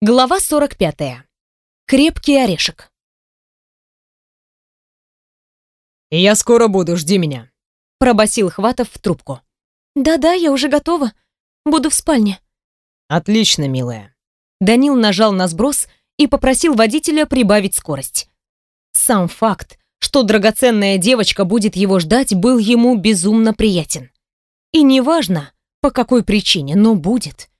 Глава 45. Крепкий орешек. «Я скоро буду, жди меня», — пробасил Хватов в трубку. «Да-да, я уже готова. Буду в спальне». «Отлично, милая». Данил нажал на сброс и попросил водителя прибавить скорость. Сам факт, что драгоценная девочка будет его ждать, был ему безумно приятен. И неважно, по какой причине, но будет.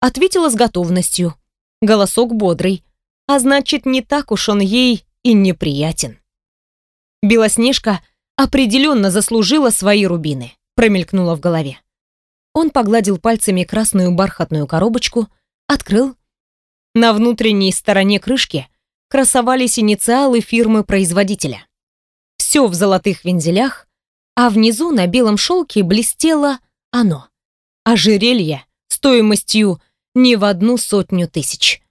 Ответила с готовностью, Голосок бодрый, а значит, не так уж он ей и неприятен. Белоснежка определенно заслужила свои рубины, промелькнула в голове. Он погладил пальцами красную бархатную коробочку, открыл. На внутренней стороне крышки красовались инициалы фирмы-производителя. Все в золотых вензелях, а внизу на белом шелке блестело оно. Ожерелье стоимостью не в одну сотню тысяч.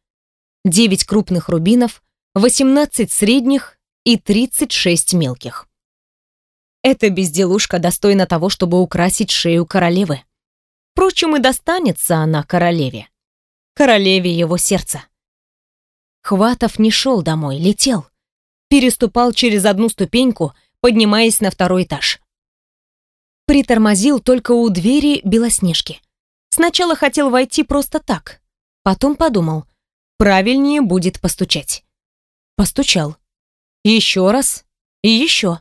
Девять крупных рубинов, 18 средних и 36 мелких. Эта безделушка достойна того, чтобы украсить шею королевы. Впрочем, и достанется она королеве. Королеве его сердца. Хватов не шел домой, летел. Переступал через одну ступеньку, поднимаясь на второй этаж. Притормозил только у двери Белоснежки. Сначала хотел войти просто так. Потом подумал, правильнее будет постучать. Постучал. Еще раз. И еще.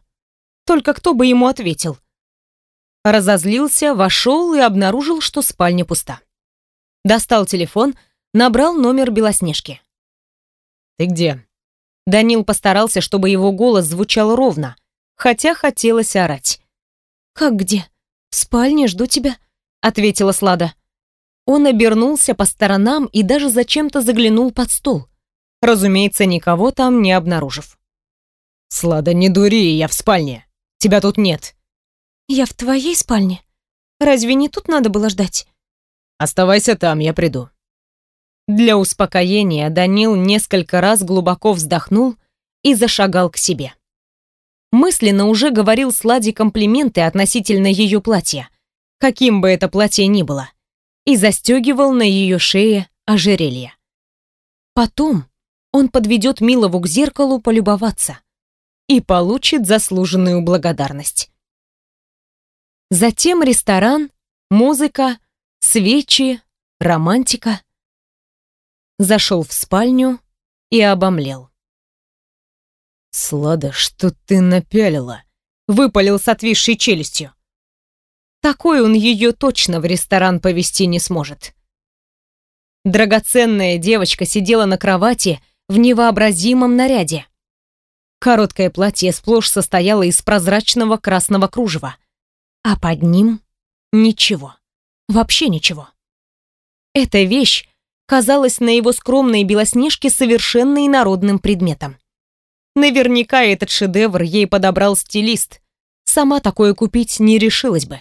Только кто бы ему ответил? Разозлился, вошел и обнаружил, что спальня пуста. Достал телефон, набрал номер Белоснежки. «Ты где?» Данил постарался, чтобы его голос звучал ровно, хотя хотелось орать. «Как где? В спальне жду тебя», — ответила Слада. Он обернулся по сторонам и даже зачем-то заглянул под стол. Разумеется, никого там не обнаружив. «Слада, не дури, я в спальне. Тебя тут нет». «Я в твоей спальне? Разве не тут надо было ждать?» «Оставайся там, я приду». Для успокоения Данил несколько раз глубоко вздохнул и зашагал к себе. Мысленно уже говорил Сладе комплименты относительно ее платья, каким бы это платье ни было и застегивал на ее шее ожерелье. Потом он подведет Милову к зеркалу полюбоваться и получит заслуженную благодарность. Затем ресторан, музыка, свечи, романтика. Зашел в спальню и обомлел. «Слада, что ты напялила?» — выпалил с отвисшей челюстью. Такой он ее точно в ресторан повести не сможет. Драгоценная девочка сидела на кровати в невообразимом наряде. Короткое платье сплошь состояло из прозрачного красного кружева, а под ним ничего, вообще ничего. Эта вещь казалась на его скромной белоснежке совершенно инородным предметом. Наверняка этот шедевр ей подобрал стилист. Сама такое купить не решилась бы.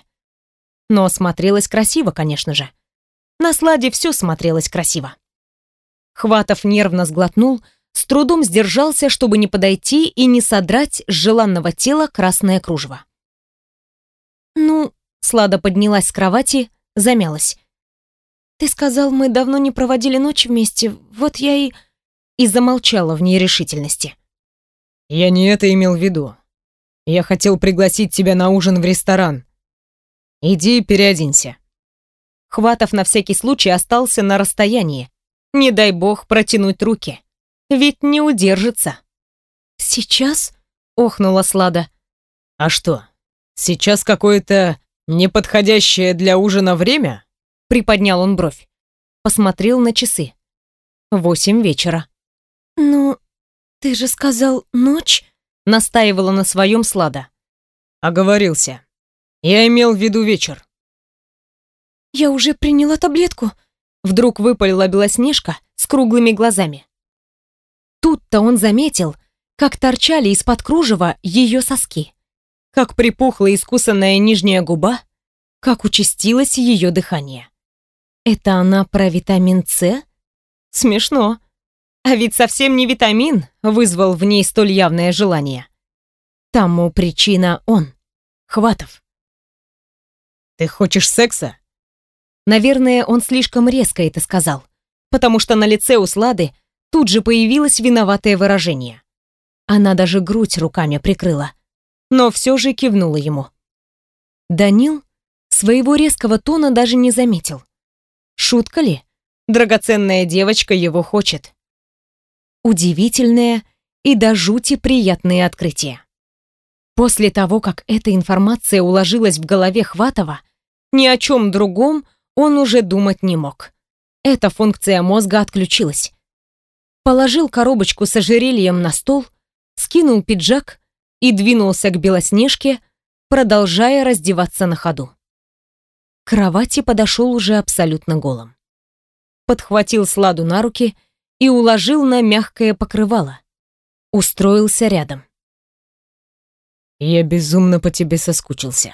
Но смотрелось красиво, конечно же. На сладе все смотрелось красиво. Хватов нервно сглотнул, с трудом сдержался, чтобы не подойти и не содрать с желанного тела красное кружево. «Ну...» — Слада поднялась с кровати, замялась. «Ты сказал, мы давно не проводили ночь вместе, вот я и...» И замолчала в нерешительности. «Я не это имел в виду. Я хотел пригласить тебя на ужин в ресторан. Иди переоденься». Хватов на всякий случай остался на расстоянии. Не дай бог протянуть руки. Ведь не удержится. «Сейчас?» — охнула Слада. «А что, сейчас какое-то неподходящее для ужина время?» Приподнял он бровь. Посмотрел на часы. Восемь вечера. «Ну, ты же сказал ночь?» Настаивала на своем Слада. Оговорился. Я имел в виду вечер. Я уже приняла таблетку. Вдруг выпалила Белоснежка с круглыми глазами. Тут-то он заметил, как торчали из-под кружева ее соски, как припухла искусанная нижняя губа, как участилось ее дыхание. Это она про витамин С? Смешно. А ведь совсем не витамин вызвал в ней столь явное желание. Тому причина он, Хватов. «Ты хочешь секса?» Наверное, он слишком резко это сказал. потому что на лице у Слады тут же появилось виноватое выражение. Она даже грудь руками прикрыла, но все же кивнула ему. Данил своего резкого тона даже не заметил. Шутка ли? Драгоценная девочка его хочет. Удивительное и до жути приятное открытие. После того, как эта информация уложилась в голове Хватова, ни о чем другом он уже думать не мог. Эта функция мозга отключилась. Положил коробочку с ожерельем на стол, скинул пиджак и двинулся к Белоснежке, продолжая раздеваться на ходу. К кровати подошел уже абсолютно голым. Подхватил Сладу на руки и уложил на мягкое покрывало. Устроился рядом. «Я безумно по тебе соскучился.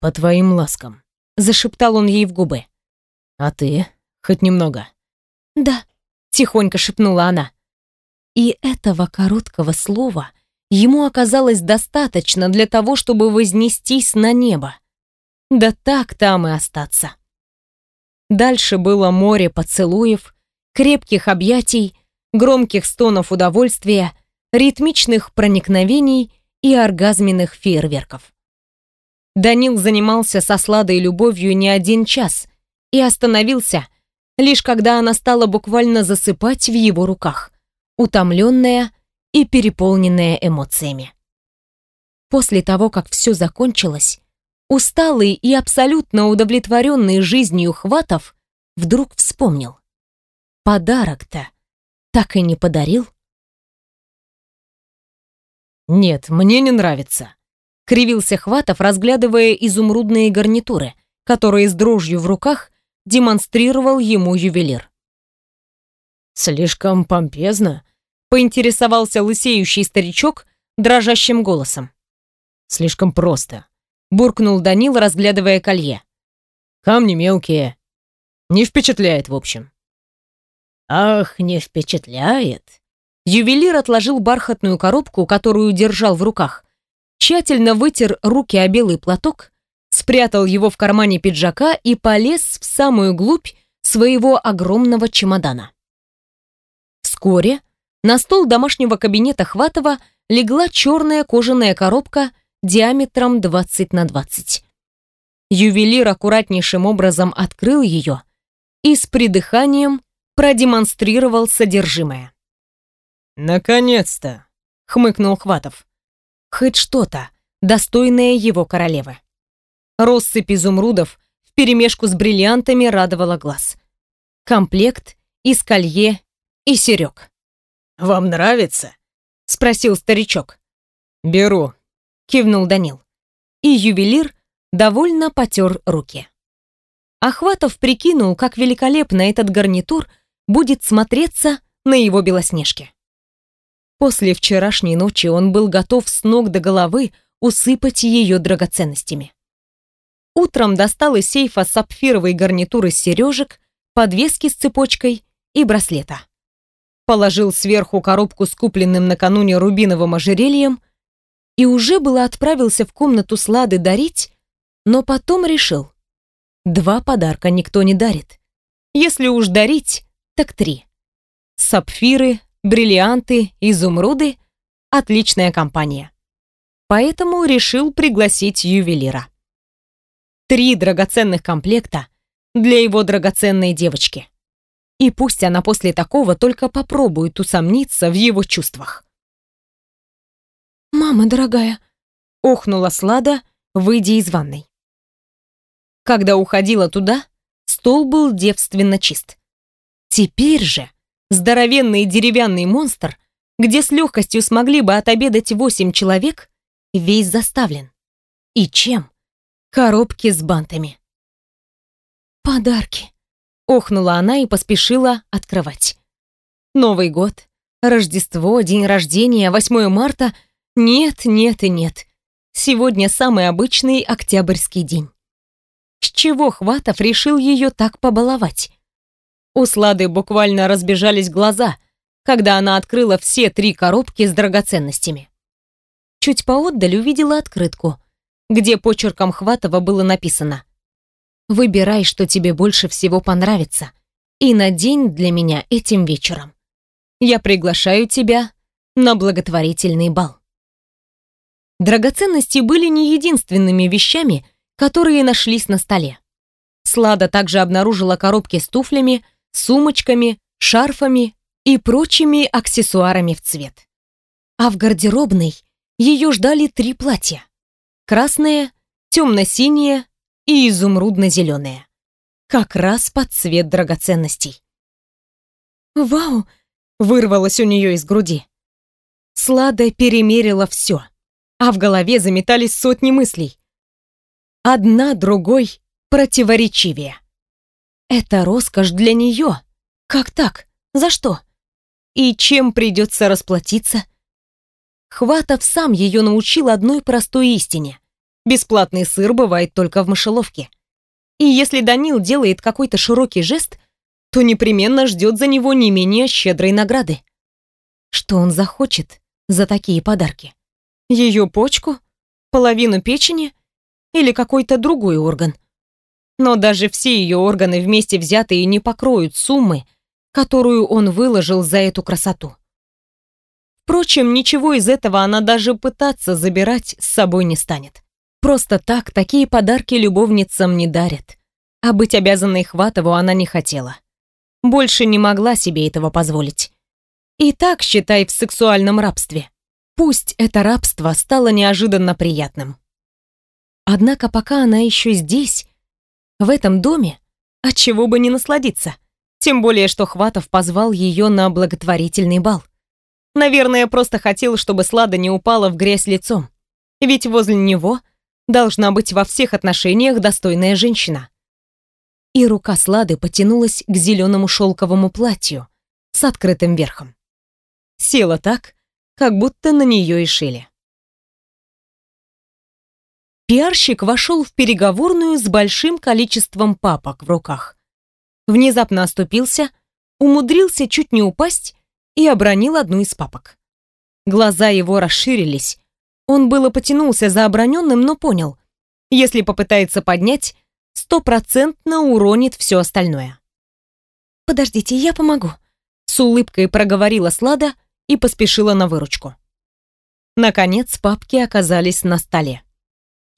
По твоим ласкам», — зашептал он ей в губы. «А ты? Хоть немного?» «Да», — тихонько шепнула она. И этого короткого слова ему оказалось достаточно для того, чтобы вознестись на небо. Да так там и остаться. Дальше было море поцелуев, крепких объятий, громких стонов удовольствия, ритмичных проникновений и оргазменных фейерверков. Данил занимался со Сладой любовью не один час и остановился, лишь когда она стала буквально засыпать в его руках, утомленная и переполненная эмоциями. После того, как все закончилось, усталый и абсолютно удовлетворенный жизнью Хватов вдруг вспомнил. Подарок-то так и не подарил? «Нет, мне не нравится», — кривился Хватов, разглядывая изумрудные гарнитуры, которые с дрожью в руках демонстрировал ему ювелир. «Слишком помпезно», — поинтересовался лысеющий старичок дрожащим голосом. «Слишком просто», — буркнул Данил, разглядывая колье. «Камни мелкие. Не впечатляет, в общем». «Ах, не впечатляет», Ювелир отложил бархатную коробку, которую держал в руках, тщательно вытер руки о белый платок, спрятал его в кармане пиджака и полез в самую глубь своего огромного чемодана. Вскоре на стол домашнего кабинета Хватова легла черная кожаная коробка диаметром 20 на 20. Ювелир аккуратнейшим образом открыл ее и с придыханием продемонстрировал содержимое. «Наконец-то!» — хмыкнул Хватов. «Хоть что-то, достойное его королевы». Россыпь изумрудов вперемешку с бриллиантами радовала глаз. Комплект из колье и серег. «Вам нравится?» — спросил старичок. «Беру», — кивнул Данил. И ювелир довольно потер руки. Ахватов прикинул, как великолепно этот гарнитур будет смотреться на его белоснежке. После вчерашней ночи он был готов с ног до головы усыпать ее драгоценностями. Утром достал из сейфа сапфировой гарнитуры сережек, подвески с цепочкой и браслета. Положил сверху коробку с купленным накануне рубиновым ожерельем и уже было отправился в комнату Слады дарить, но потом решил. Два подарка никто не дарит. Если уж дарить, так три. Сапфиры, бриллианты, изумруды – отличная компания. Поэтому решил пригласить ювелира. Три драгоценных комплекта для его драгоценной девочки. И пусть она после такого только попробует усомниться в его чувствах. «Мама дорогая», — охнула Слада, выйдя из ванной. Когда уходила туда, стол был девственно чист. Теперь же здоровенный деревянный монстр, где с легкостью смогли бы отобедать восемь человек, весь заставлен. И чем? Коробки с бантами. «Подарки», — охнула она и поспешила открывать. Новый год, Рождество, день рождения, 8 марта. Нет, нет и нет. Сегодня самый обычный октябрьский день. С чего Хватов решил ее так побаловать? У Слады буквально разбежались глаза, когда она открыла все три коробки с драгоценностями. Чуть поотдаль увидела открытку, где почерком Хватова было написано «Выбирай, что тебе больше всего понравится, и надень для меня этим вечером. Я приглашаю тебя на благотворительный бал. Драгоценности были не единственными вещами, которые нашлись на столе. Слада также обнаружила коробки с туфлями, сумочками, шарфами и прочими аксессуарами в цвет. А в гардеробной ее ждали три платья. Красное, темно-синее и изумрудно-зеленое. Как раз под цвет драгоценностей. «Вау!» — вырвалось у нее из груди. Слада перемерила все, а в голове заметались сотни мыслей. Одна другой противоречивее. Это роскошь для нее. Как так? За что? И чем придется расплатиться? Хватов сам ее научил одной простой истине. Бесплатный сыр бывает только в мышеловке. И если Данил делает какой-то широкий жест, то непременно ждет за него не менее щедрой награды. Что он захочет за такие подарки? Ее почку? Половину печени? Или какой-то другой орган? Но даже все ее органы вместе взятые не покроют суммы, которую он выложил за эту красоту. Впрочем, ничего из этого она даже пытаться забирать с собой не станет. Просто так такие подарки любовницам не дарят. А быть обязанной Хватову она не хотела. Больше не могла себе этого позволить. И так, считай, в сексуальном рабстве. Пусть это рабство стало неожиданно приятным. Однако пока она еще здесь, в этом доме, от чего бы не насладиться. Тем более, что Хватов позвал ее на благотворительный бал. Наверное, просто хотел, чтобы Слада не упала в грязь лицом. Ведь возле него должна быть во всех отношениях достойная женщина. И рука Слады потянулась к зеленому шелковому платью с открытым верхом. Села так, как будто на нее и шили. Пиарщик вошел в переговорную с большим количеством папок в руках. Внезапно оступился, умудрился чуть не упасть и обронил одну из папок. Глаза его расширились. Он было потянулся за оброненным, но понял, если попытается поднять, стопроцентно уронит все остальное. «Подождите, я помогу», — с улыбкой проговорила Слада и поспешила на выручку. Наконец папки оказались на столе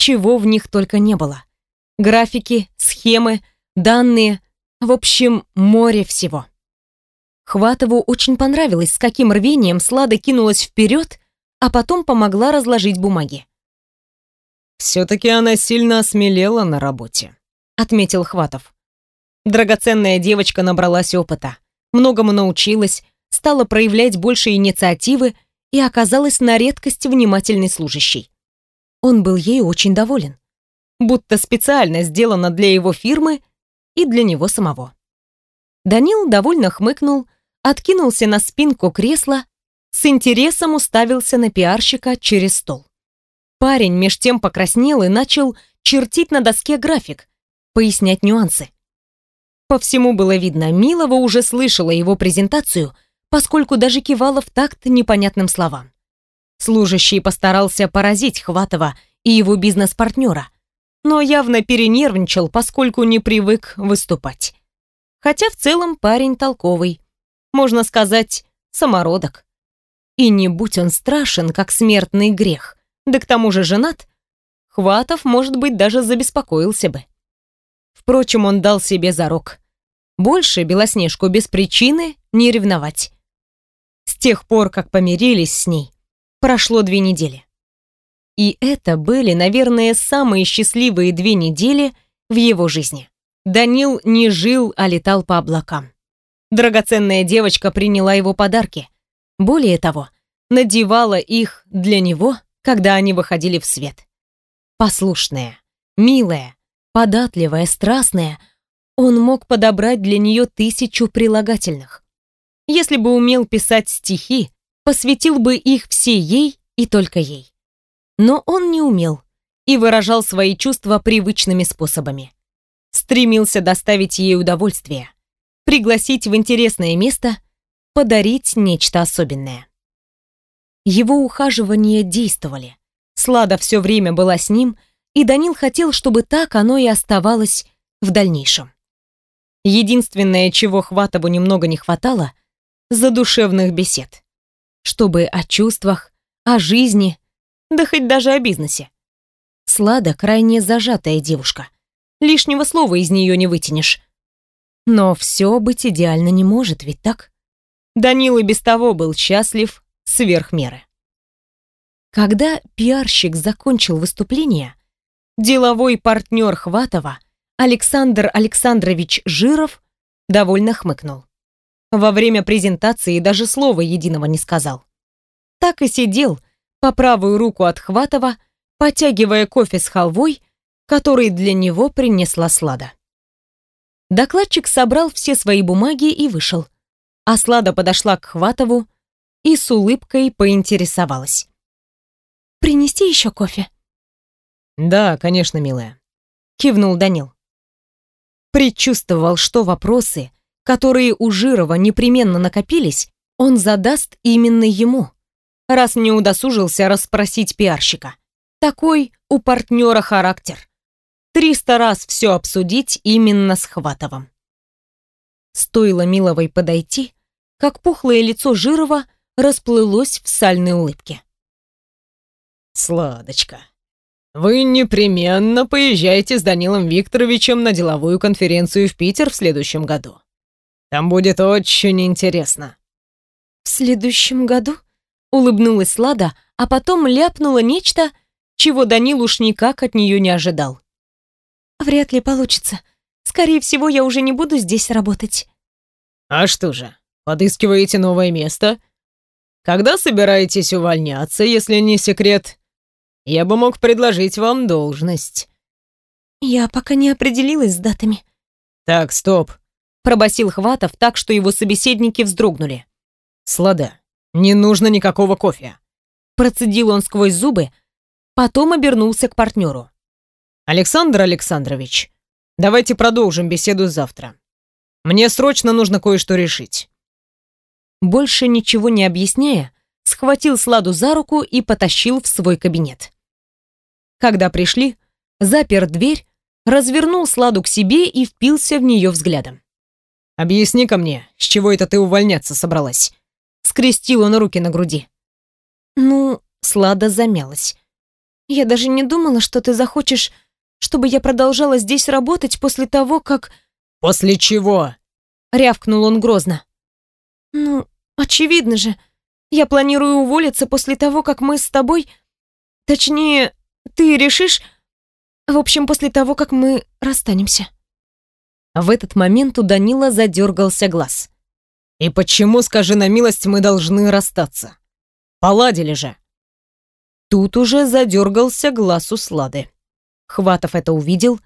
чего в них только не было. Графики, схемы, данные, в общем, море всего. Хватову очень понравилось, с каким рвением Слада кинулась вперед, а потом помогла разложить бумаги. «Все-таки она сильно осмелела на работе», — отметил Хватов. Драгоценная девочка набралась опыта, многому научилась, стала проявлять больше инициативы и оказалась на редкость внимательной служащей. Он был ей очень доволен. Будто специально сделано для его фирмы и для него самого. Данил довольно хмыкнул, откинулся на спинку кресла, с интересом уставился на пиарщика через стол. Парень меж тем покраснел и начал чертить на доске график, пояснять нюансы. По всему было видно, Милова уже слышала его презентацию, поскольку даже кивала в такт непонятным словам. Служащий постарался поразить Хватова и его бизнес-партнера, но явно перенервничал, поскольку не привык выступать. Хотя в целом парень толковый, можно сказать, самородок. И не будь он страшен, как смертный грех, да к тому же женат, Хватов, может быть, даже забеспокоился бы. Впрочем, он дал себе зарок. Больше Белоснежку без причины не ревновать. С тех пор, как помирились с ней, прошло две недели. И это были, наверное, самые счастливые две недели в его жизни. Данил не жил, а летал по облакам. Драгоценная девочка приняла его подарки. Более того, надевала их для него, когда они выходили в свет. Послушная, милая, податливая, страстная, он мог подобрать для нее тысячу прилагательных. Если бы умел писать стихи, посвятил бы их все ей и только ей. Но он не умел и выражал свои чувства привычными способами. Стремился доставить ей удовольствие, пригласить в интересное место, подарить нечто особенное. Его ухаживания действовали. Слада все время была с ним, и Данил хотел, чтобы так оно и оставалось в дальнейшем. Единственное, чего Хватову немного не хватало — задушевных бесед. Чтобы о чувствах, о жизни, да хоть даже о бизнесе. Слада крайне зажатая девушка. Лишнего слова из нее не вытянешь. Но все быть идеально не может, ведь так? Данил и без того был счастлив сверх меры. Когда пиарщик закончил выступление, деловой партнер Хватова Александр Александрович Жиров довольно хмыкнул. Во время презентации даже слова единого не сказал. Так и сидел по правую руку от Хватова, потягивая кофе с халвой, который для него принесла Слада. Докладчик собрал все свои бумаги и вышел. А Слада подошла к Хватову и с улыбкой поинтересовалась. «Принести еще кофе?» «Да, конечно, милая», — кивнул Данил предчувствовал, что вопросы, которые у Жирова непременно накопились, он задаст именно ему, раз не удосужился расспросить пиарщика. Такой у партнера характер. Триста раз все обсудить именно с Хватовым. Стоило Миловой подойти, как пухлое лицо Жирова расплылось в сальной улыбке. «Сладочка, вы непременно поезжайте с Данилом Викторовичем на деловую конференцию в Питер в следующем году. Там будет очень интересно. В следующем году? Улыбнулась Лада, а потом ляпнула нечто, чего Данил уж никак от нее не ожидал. Вряд ли получится. Скорее всего, я уже не буду здесь работать. А что же, подыскиваете новое место? Когда собираетесь увольняться, если не секрет? Я бы мог предложить вам должность». «Я пока не определилась с датами». «Так, стоп», — пробасил Хватов так, что его собеседники вздрогнули. «Слада, не нужно никакого кофе». Процедил он сквозь зубы, потом обернулся к партнеру. «Александр Александрович, давайте продолжим беседу завтра. Мне срочно нужно кое-что решить». Больше ничего не объясняя, схватил Сладу за руку и потащил в свой кабинет. Когда пришли, запер дверь, развернул Сладу к себе и впился в нее взглядом. «Объясни-ка мне, с чего это ты увольняться собралась?» Скрестил он руки на груди. «Ну...» — Слада замялась. «Я даже не думала, что ты захочешь, чтобы я продолжала здесь работать после того, как...» «После чего?» — рявкнул он грозно. «Ну, очевидно же. Я планирую уволиться после того, как мы с тобой... Точнее, ты решишь... В общем, после того, как мы расстанемся». В этот момент у Данила задергался глаз. «И почему, скажи на милость, мы должны расстаться? Поладили же!» Тут уже задергался глаз у Слады. Хватов это увидел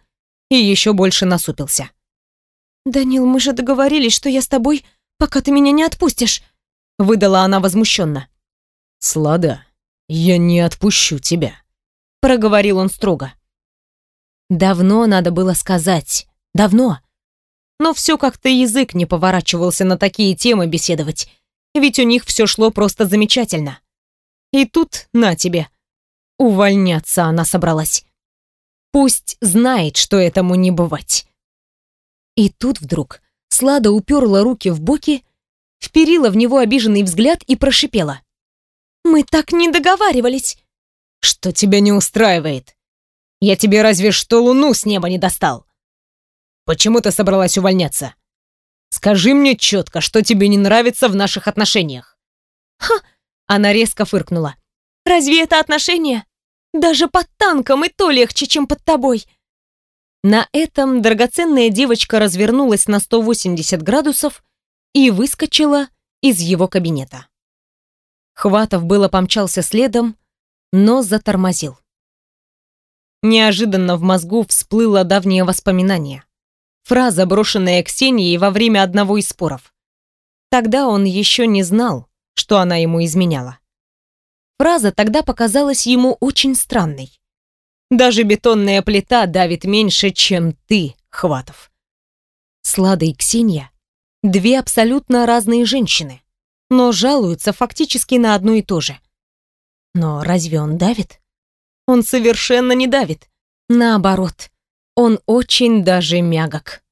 и еще больше насупился. «Данил, мы же договорились, что я с тобой, пока ты меня не отпустишь», выдала она возмущенно. «Слада, я не отпущу тебя», проговорил он строго. Давно надо было сказать. Давно. Но все как-то язык не поворачивался на такие темы беседовать. Ведь у них все шло просто замечательно. И тут, на тебе. Увольняться она собралась. Пусть знает, что этому не бывать. И тут вдруг Слада уперла руки в боки, вперила в него обиженный взгляд и прошипела. «Мы так не договаривались!» Что тебя не устраивает? Я тебе разве что луну с неба не достал. Почему ты собралась увольняться? Скажи мне четко, что тебе не нравится в наших отношениях. Ха! Она резко фыркнула. Разве это отношения? Даже под танком и то легче, чем под тобой. На этом драгоценная девочка развернулась на 180 градусов и выскочила из его кабинета. Хватов было помчался следом, но затормозил. Неожиданно в мозгу всплыло давнее воспоминание. Фраза, брошенная Ксенией во время одного из споров. Тогда он еще не знал, что она ему изменяла. Фраза тогда показалась ему очень странной. Даже бетонная плита давит меньше, чем ты, Хватов. Слада и Ксения — две абсолютно разные женщины, но жалуются фактически на одно и то же — но разве он давит? Он совершенно не давит. Наоборот, он очень даже мягок.